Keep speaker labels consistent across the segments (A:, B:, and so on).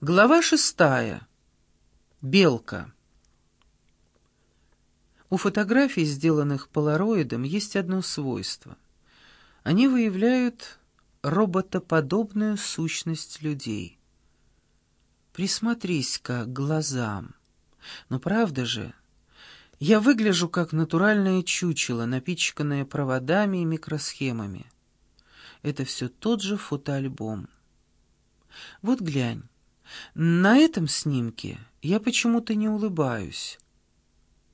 A: Глава шестая. Белка. У фотографий, сделанных полароидом, есть одно свойство. Они выявляют роботоподобную сущность людей. Присмотрись-ка к глазам. Но правда же, я выгляжу как натуральное чучело, напичканное проводами и микросхемами. Это все тот же фотоальбом. Вот глянь. На этом снимке я почему-то не улыбаюсь.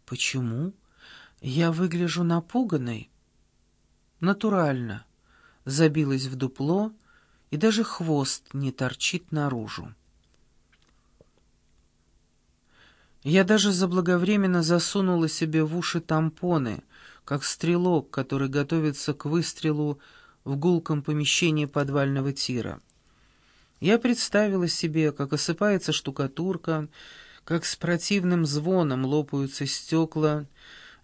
A: Почему? Я выгляжу напуганной. Натурально. Забилась в дупло, и даже хвост не торчит наружу. Я даже заблаговременно засунула себе в уши тампоны, как стрелок, который готовится к выстрелу в гулком помещении подвального тира. Я представила себе, как осыпается штукатурка, как с противным звоном лопаются стекла,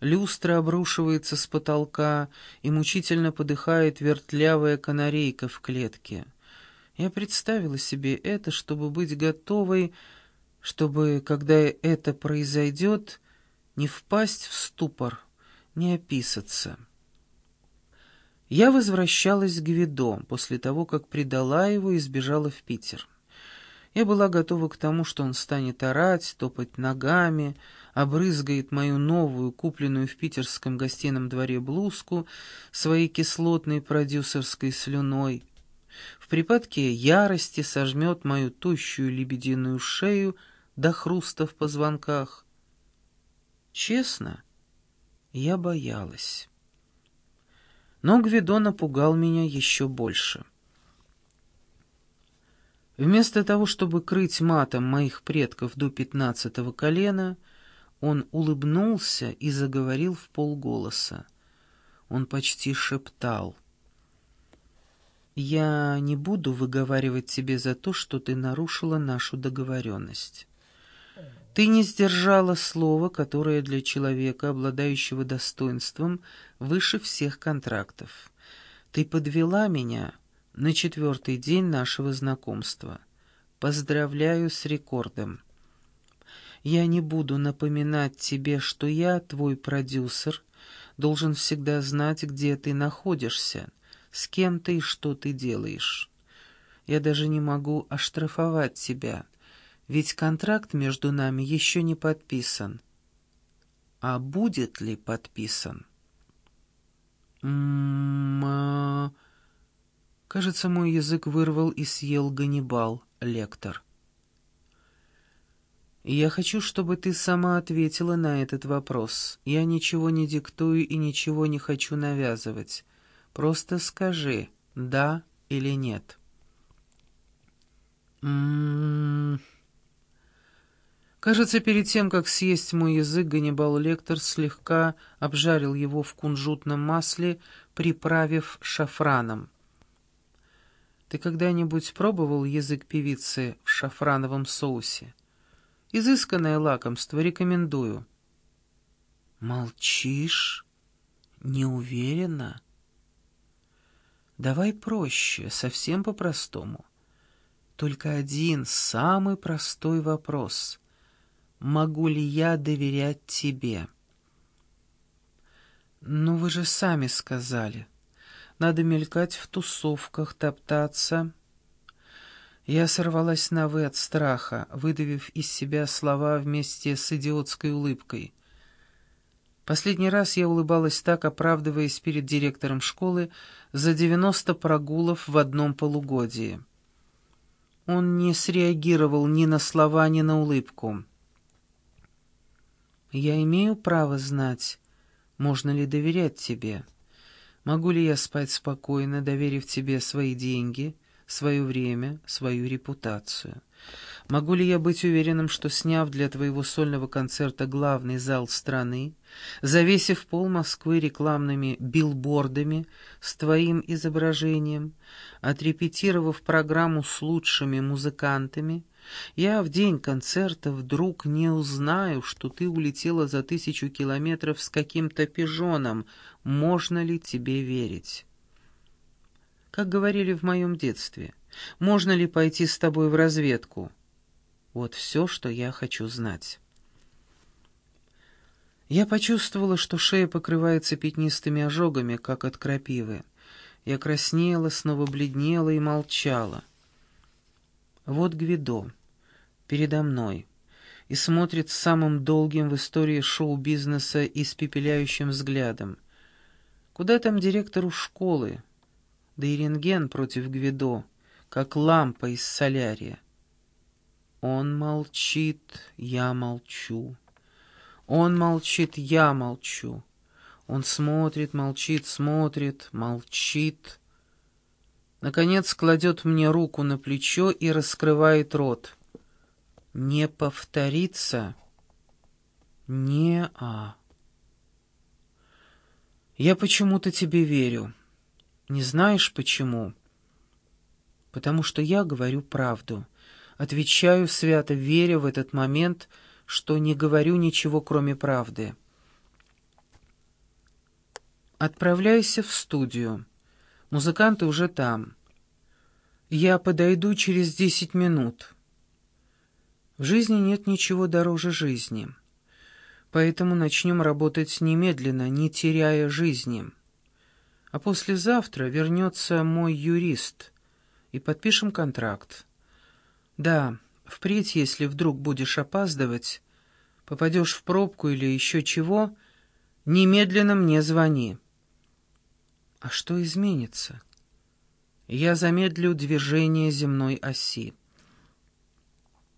A: люстра обрушивается с потолка и мучительно подыхает вертлявая канарейка в клетке. Я представила себе это, чтобы быть готовой, чтобы, когда это произойдет, не впасть в ступор, не описаться. Я возвращалась к Гвидо после того, как предала его и сбежала в Питер. Я была готова к тому, что он станет орать, топать ногами, обрызгает мою новую, купленную в питерском гостином дворе блузку своей кислотной продюсерской слюной. В припадке ярости сожмет мою тощую лебединую шею до хруста в позвонках. Честно, я боялась. Но Гвидо напугал меня еще больше. Вместо того, чтобы крыть матом моих предков до пятнадцатого колена, он улыбнулся и заговорил в полголоса. Он почти шептал. «Я не буду выговаривать тебе за то, что ты нарушила нашу договоренность. Ты не сдержала слова, которое для человека, обладающего достоинством, выше всех контрактов. Ты подвела меня на четвертый день нашего знакомства. Поздравляю с рекордом. Я не буду напоминать тебе, что я, твой продюсер, должен всегда знать, где ты находишься, с кем ты и что ты делаешь. Я даже не могу оштрафовать тебя» Ведь контракт между нами еще не подписан. А будет ли подписан? М -м Кажется, мой язык вырвал и съел Ганнибал, лектор. Я хочу, чтобы ты сама ответила на этот вопрос. Я ничего не диктую и ничего не хочу навязывать. Просто скажи, да или нет. М-м-м... Кажется, перед тем, как съесть мой язык, Ганнибал Лектор слегка обжарил его в кунжутном масле, приправив шафраном. Ты когда-нибудь пробовал язык певицы в шафрановом соусе? Изысканное лакомство, рекомендую. Молчишь? Не уверена? Давай проще, совсем по-простому. Только один самый простой вопрос могу ли я доверять тебе? Ну, вы же сами сказали. Надо мелькать в тусовках, топтаться. Я сорвалась на «вы» от страха, выдавив из себя слова вместе с идиотской улыбкой. Последний раз я улыбалась так, оправдываясь перед директором школы за девяносто прогулов в одном полугодии. Он не среагировал ни на слова, ни на улыбку. Я имею право знать, можно ли доверять тебе. Могу ли я спать спокойно, доверив тебе свои деньги, свое время, свою репутацию? Могу ли я быть уверенным, что, сняв для твоего сольного концерта главный зал страны, завесив пол Москвы рекламными билбордами с твоим изображением, отрепетировав программу с лучшими музыкантами, я в день концерта вдруг не узнаю, что ты улетела за тысячу километров с каким-то пижоном. Можно ли тебе верить? Как говорили в моем детстве, можно ли пойти с тобой в разведку? Вот все, что я хочу знать. Я почувствовала, что шея покрывается пятнистыми ожогами, как от крапивы. Я краснела, снова бледнела и молчала. Вот Гвидо, передо мной, и смотрит самым долгим в истории шоу-бизнеса испепеляющим взглядом. Куда там директору школы? Да и рентген против Гвидо, как лампа из солярия. Он молчит, я молчу. Он молчит, я молчу. Он смотрит, молчит, смотрит, молчит. Наконец кладет мне руку на плечо и раскрывает рот. «Не повторится?» «Не-а». «Я почему-то тебе верю. Не знаешь, почему?» «Потому что я говорю правду». Отвечаю свято, веря в этот момент, что не говорю ничего, кроме правды. Отправляйся в студию. Музыканты уже там. Я подойду через десять минут. В жизни нет ничего дороже жизни. Поэтому начнем работать немедленно, не теряя жизни. А послезавтра вернется мой юрист, и подпишем контракт. Да, впредь, если вдруг будешь опаздывать, попадешь в пробку или еще чего, немедленно мне звони. А что изменится? Я замедлю движение земной оси.